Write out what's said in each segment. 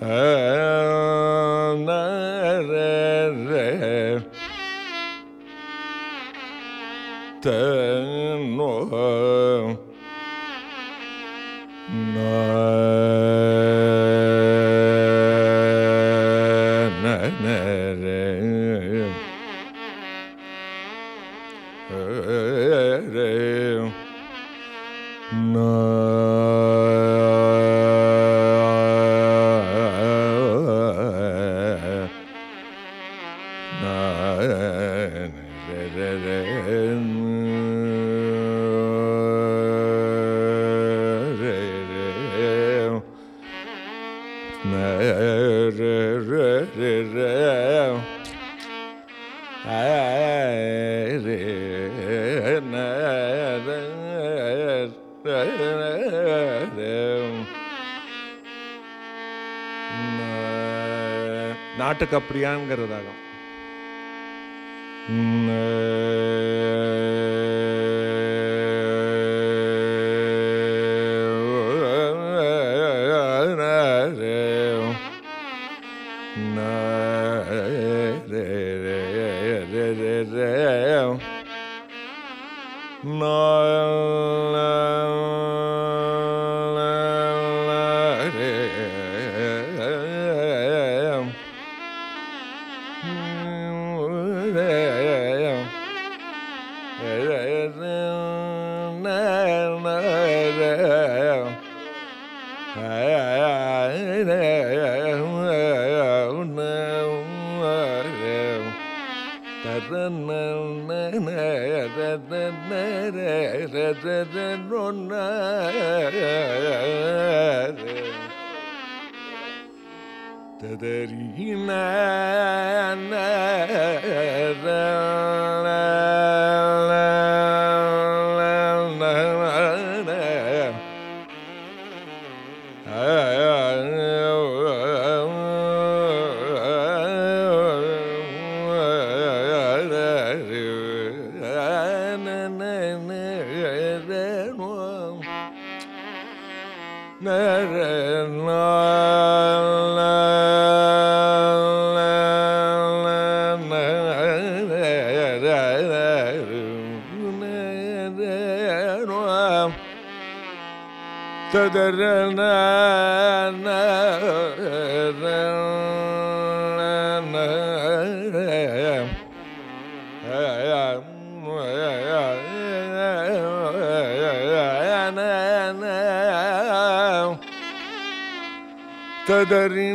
Hey. பாட்டுக்கு அப்படியாங்கிறதாகும்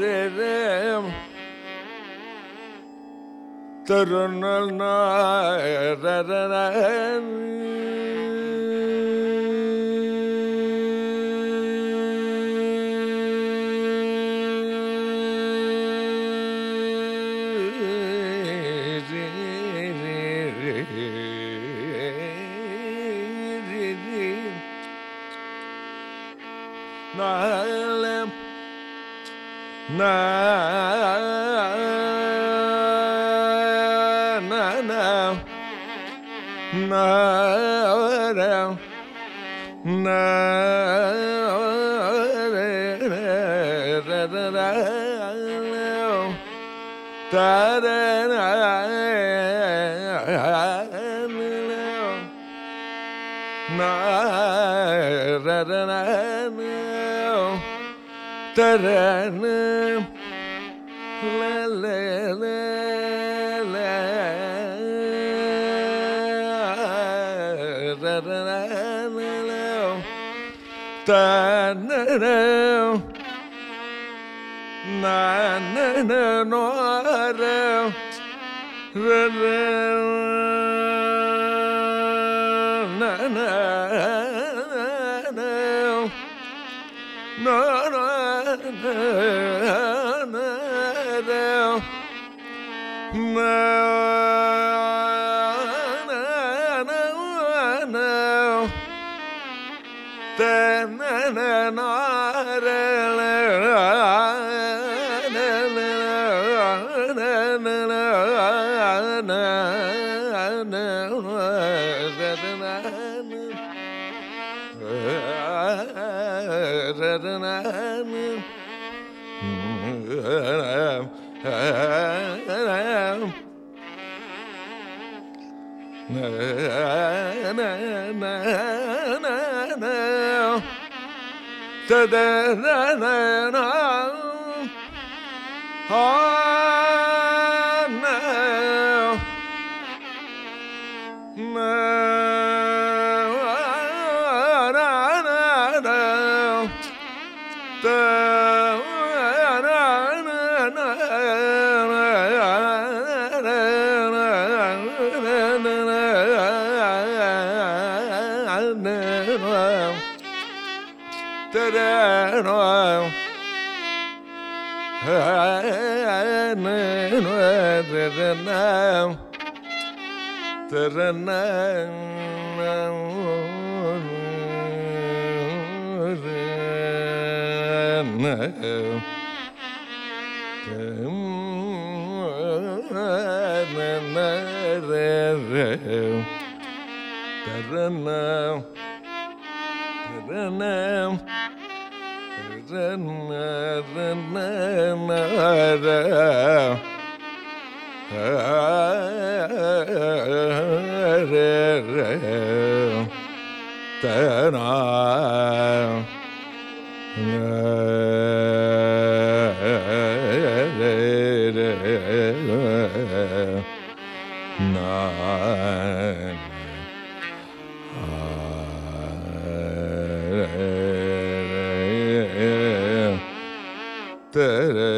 re re Tarunal na na na na na na na da da da da da Taranam, taranam, taranam, taranam, taranam, taranam, taranam, da da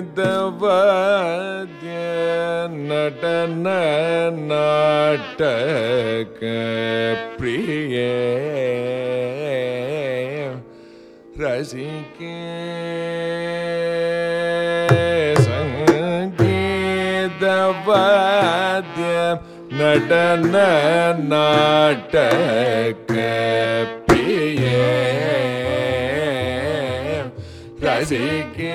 दवाद्य नटन नाटक प्रिय। रसिके संगीतवाद्य नटन नाटक प्रिय। रसिके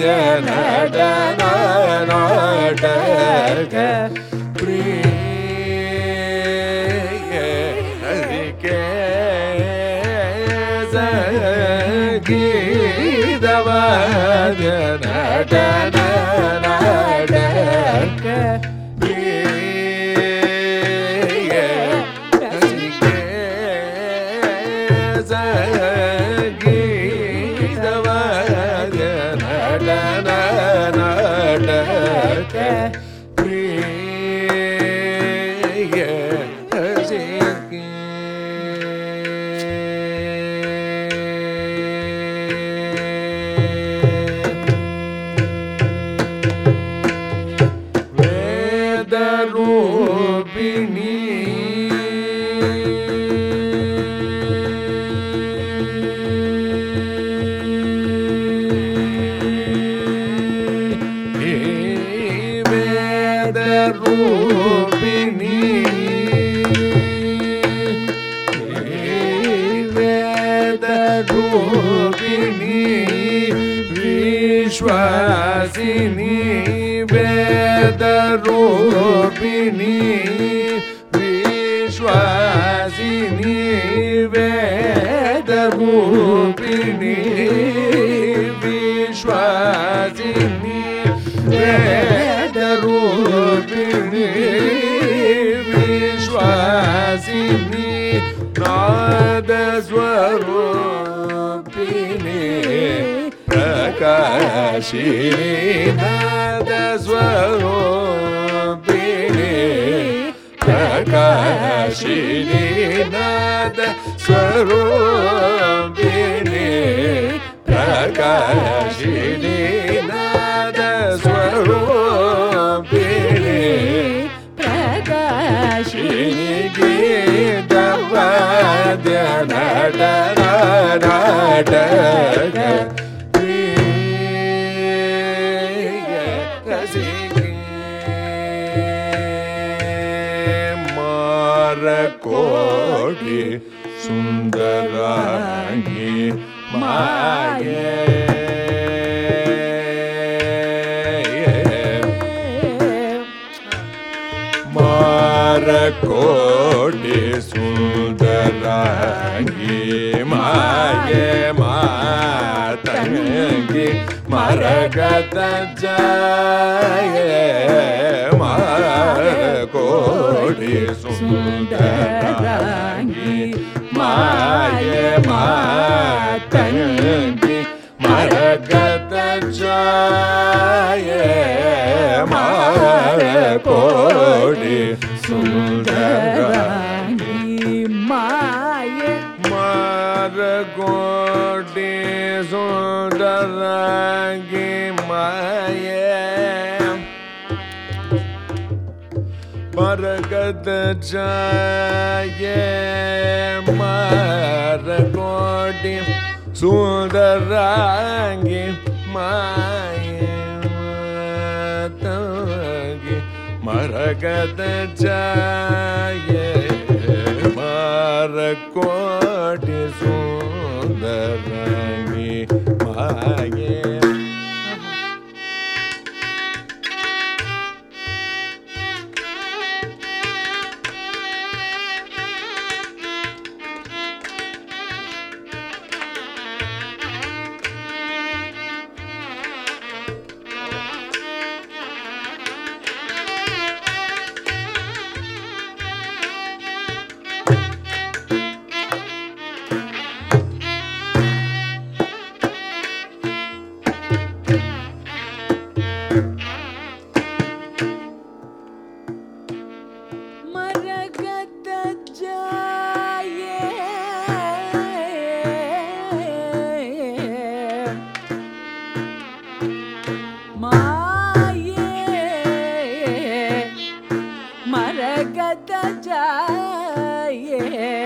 जनटन प्रीके सी दवा जनाटन स्वासिनी नूनी काशीली न स्वरूपे काशी न स्वरूप கோடி சுந்தராங்கி மாயே மாற கோடி சுந்தராங்கி மாயே மாதங்கி மரகத கோடி சுந்தரங்கி மாயே மாதங்கி மரகத கோடி சுந்தரங்கி கோட்டி சுந்தரங்கி மாய மரகத ஜாய மரகோட்டி சுந்தரங்கி மாய மரகத ஜாய மரகோட்டி சு nghe yeah.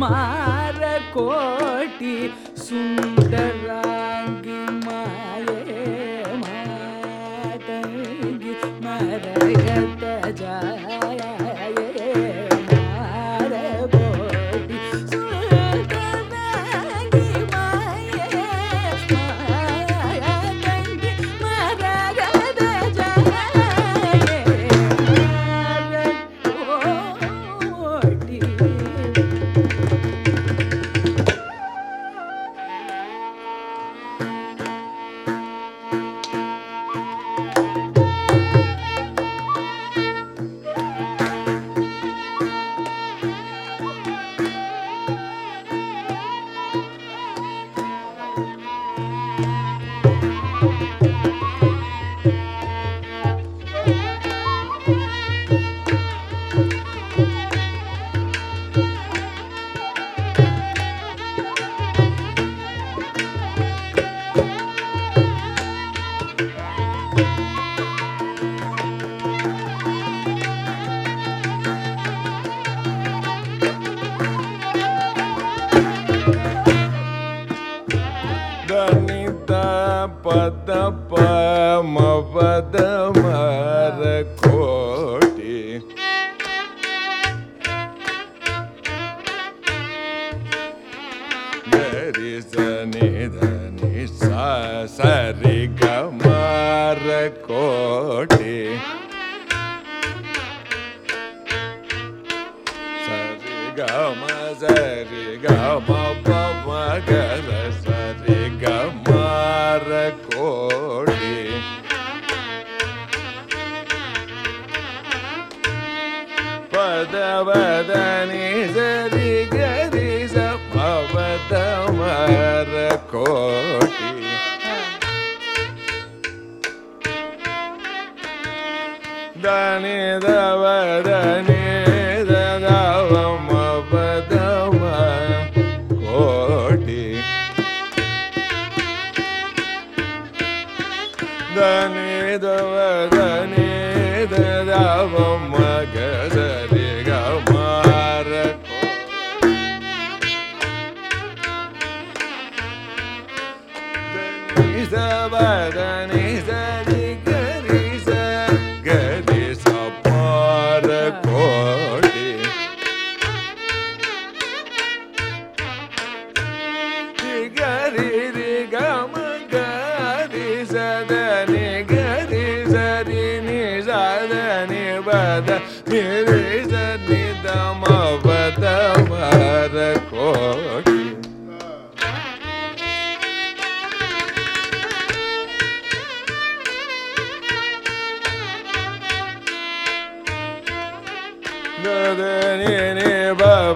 மாற கோட்டி சுந்தரா. रि सनि धनि सरि गमार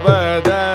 बादा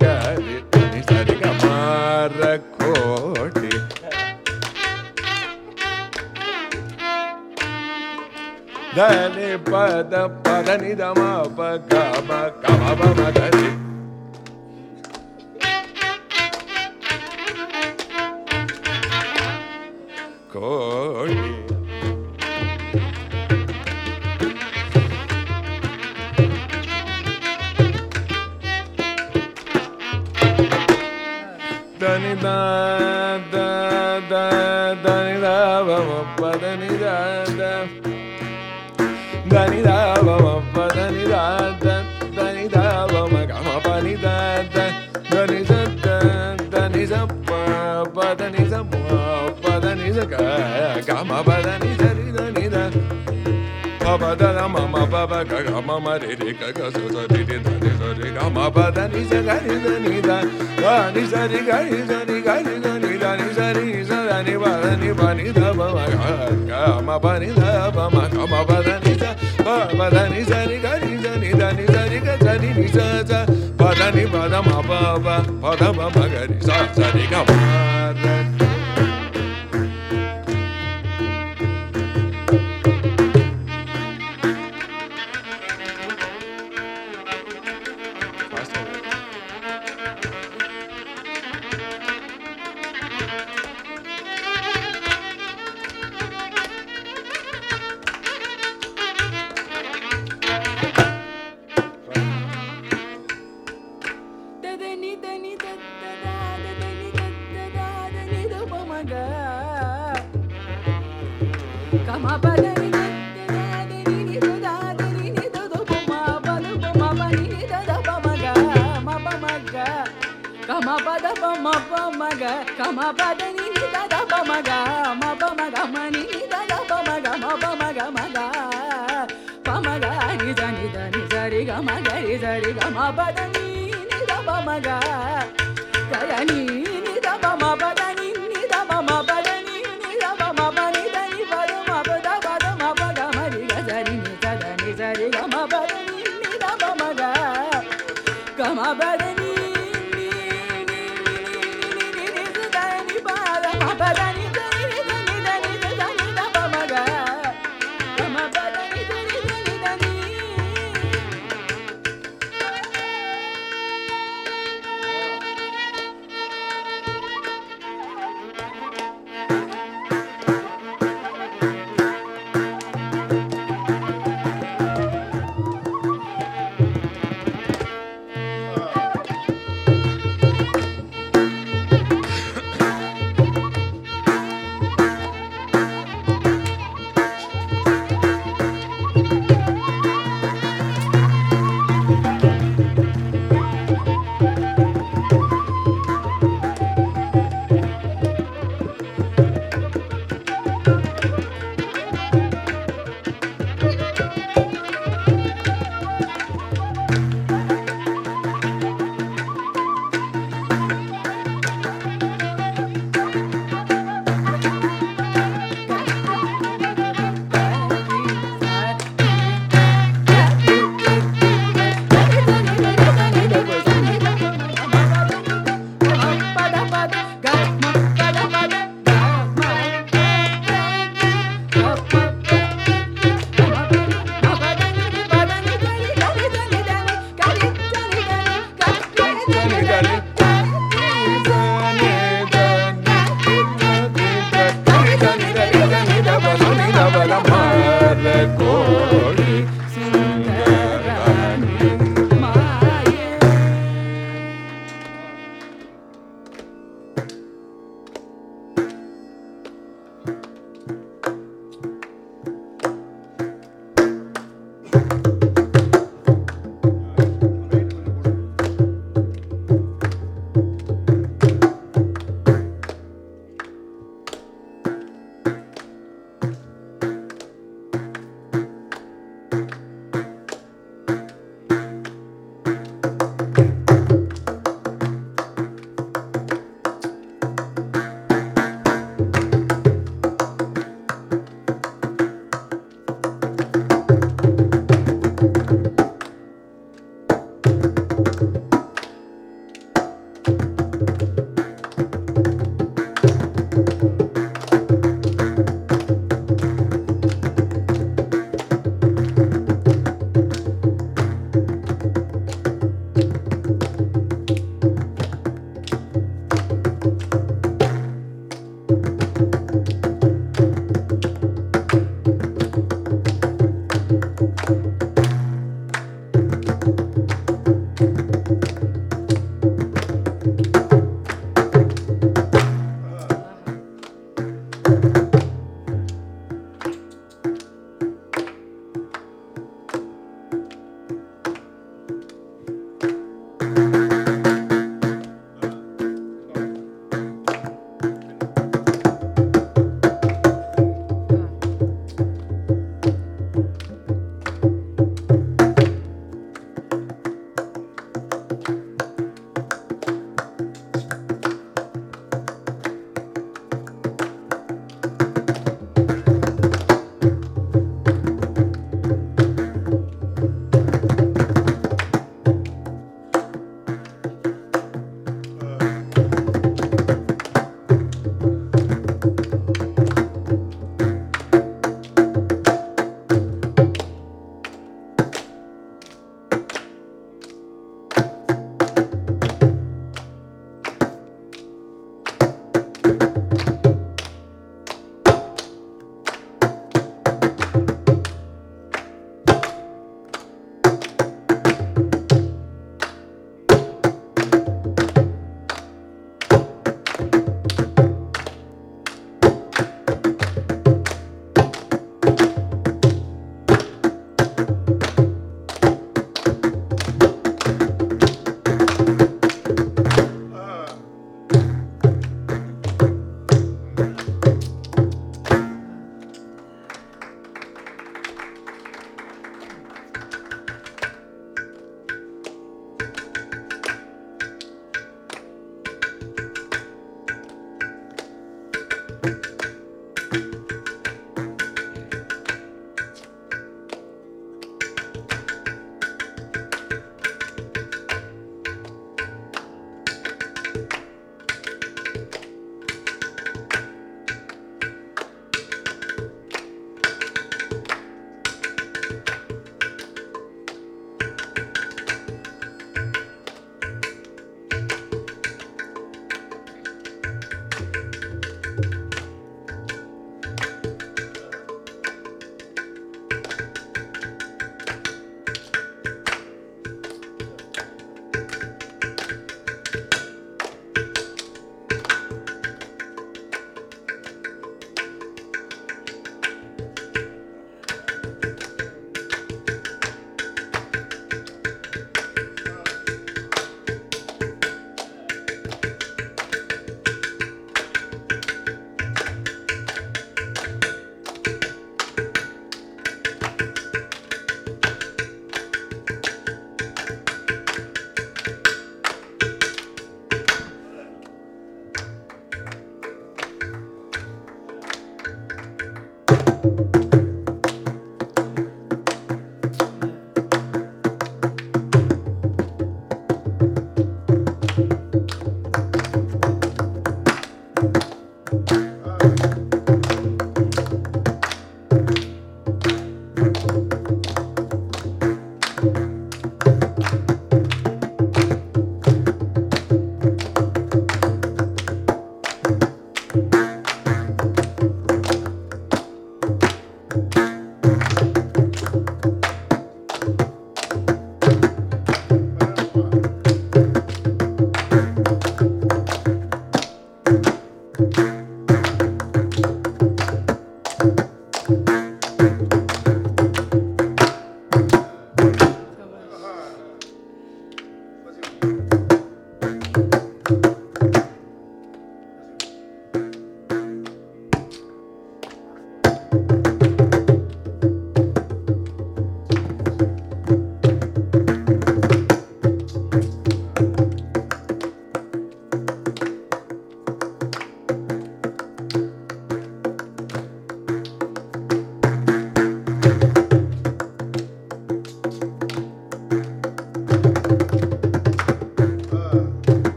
గ రి ని స రి గ మ ర కోటి దని పద పద ని ద మ ప గ da da da da ni da ba ma pa da ni da da da ni da ba ma pa da ni da da da ni da ba ma ga ma pa ni da da da ni da da da ni da pa pa da ni da ma pa da ni da ga ga ma pa da ni da ni da ni da pa pa da ma ba ba ga ga ma ma re re ga ga so so re re da re so re ga ma ba da ni sa ga ni da ni da ga ni sa re ga ni sa ni ga re da ni da ni sa re sa da ni ba da ni ba ni da ba ba ga ga ma ba ni da ba ma ga ma ba da ni sa ba ba da ni sa re ga ni sa ni da ni sa re ga sa ni ni sa sa ba da ni ba da ma ba ba ba da ma ba ga ni sa sa re ga ma da my brother.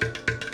Thank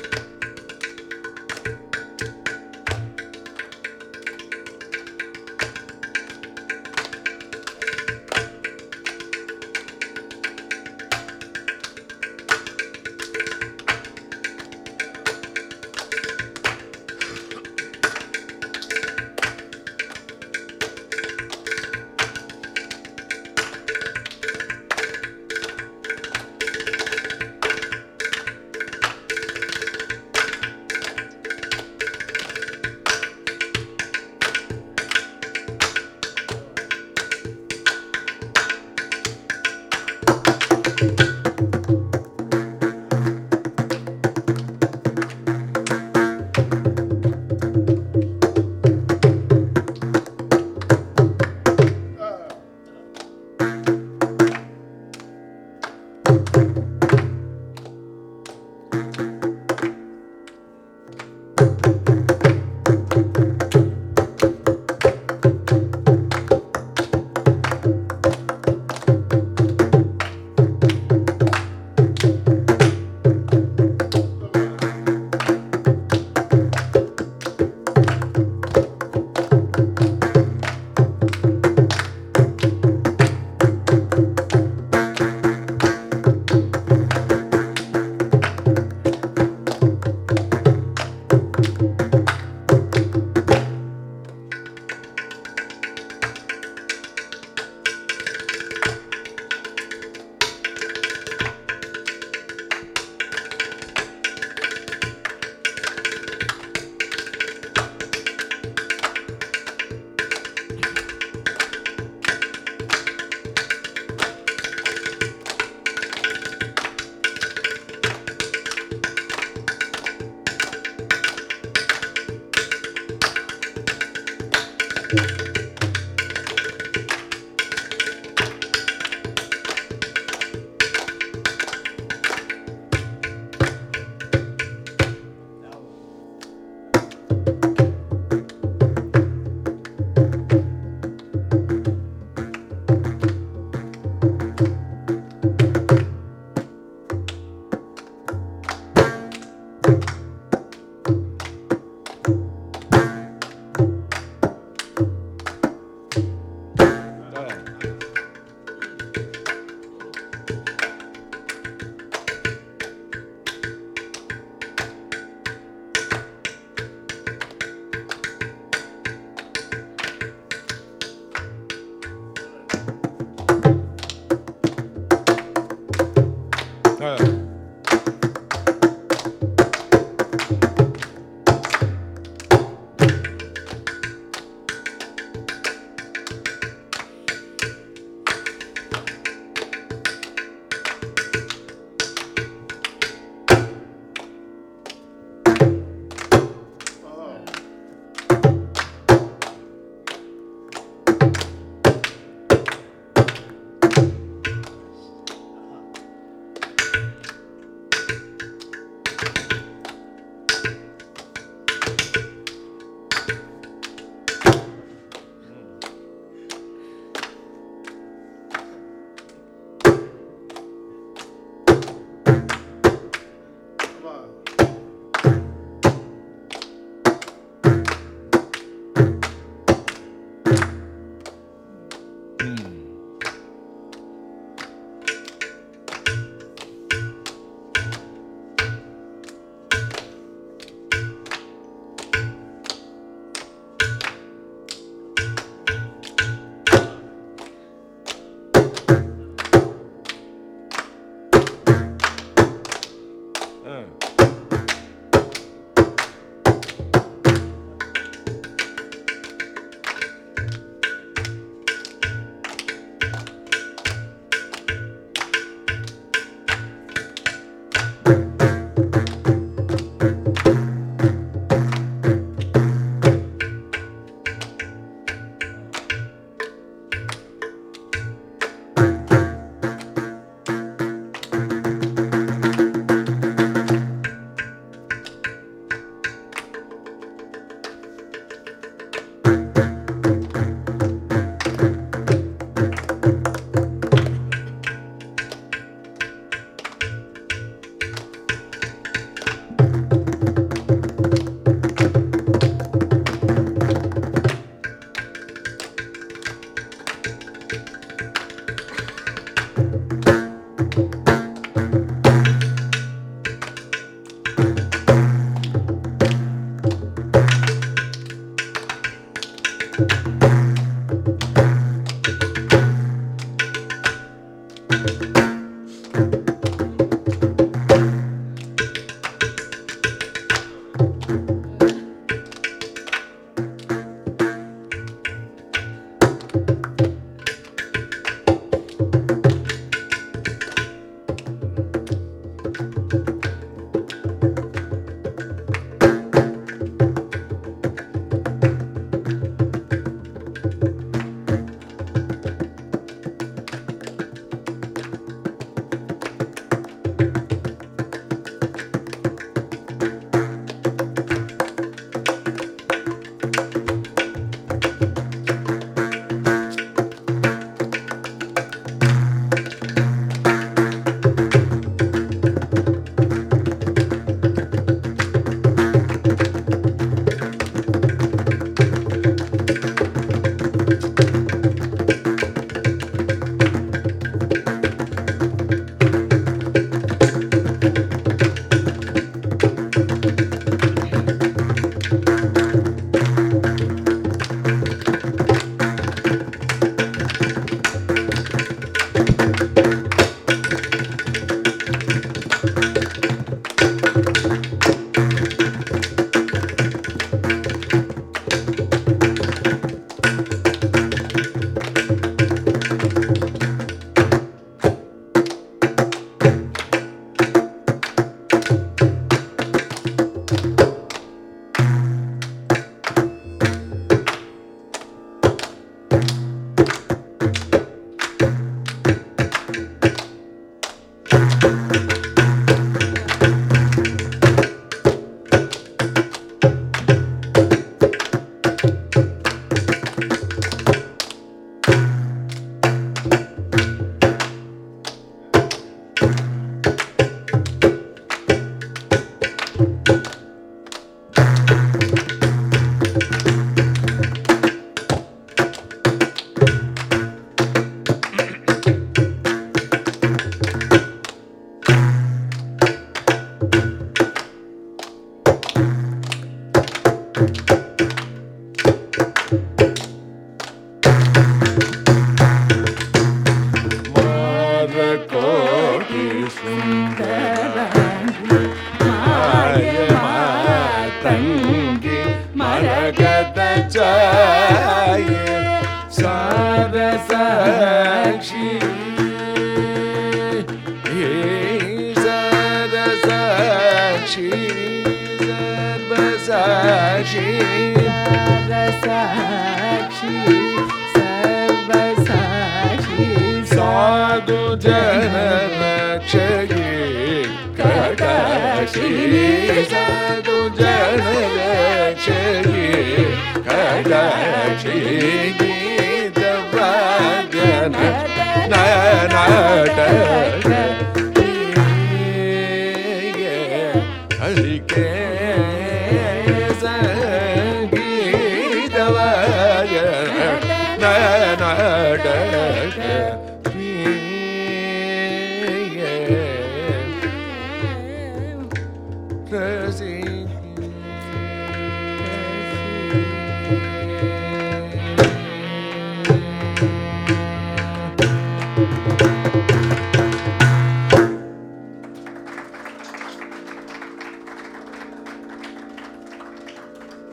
కోటి